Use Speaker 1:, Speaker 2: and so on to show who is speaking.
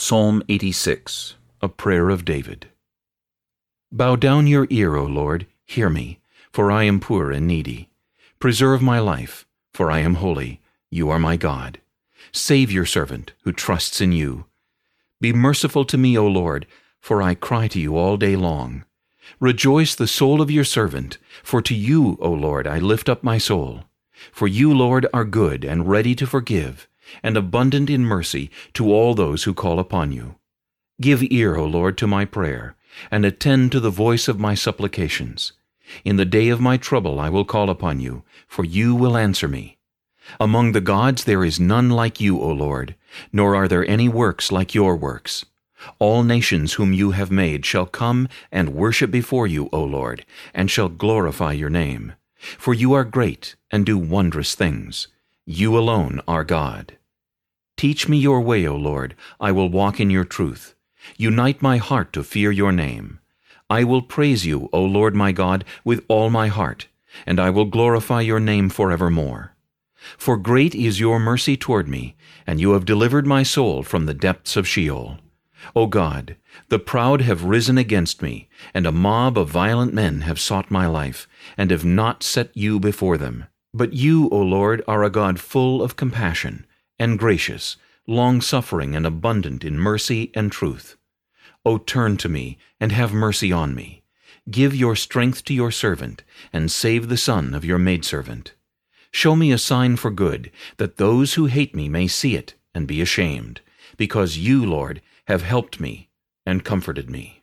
Speaker 1: Psalm 86 A Prayer of David Bow down your ear, O Lord, hear me, for I am poor and needy. Preserve my life, for I am holy, you are my God. Save your servant, who trusts in you. Be merciful to me, O Lord, for I cry to you all day long. Rejoice the soul of your servant, for to you, O Lord, I lift up my soul. For you, Lord, are good and ready to forgive, and abundant in mercy to all those who call upon you. Give ear, O Lord, to my prayer, and attend to the voice of my supplications. In the day of my trouble I will call upon you, for you will answer me. Among the gods there is none like you, O Lord, nor are there any works like your works. All nations whom you have made shall come and worship before you, O Lord, and shall glorify your name. For you are great, and do wondrous things. You alone are God. Teach me your way, O Lord, I will walk in your truth. Unite my heart to fear your name. I will praise you, O Lord my God, with all my heart, and I will glorify your name forevermore. For great is your mercy toward me, and you have delivered my soul from the depths of Sheol. O God, the proud have risen against me, and a mob of violent men have sought my life, and have not set you before them. But you, O Lord, are a God full of compassion, and gracious, long-suffering and abundant in mercy and truth. O turn to me, and have mercy on me. Give your strength to your servant, and save the son of your maidservant. Show me a sign for good, that those who hate me may see it, and be ashamed, because you, Lord, have helped me and comforted me.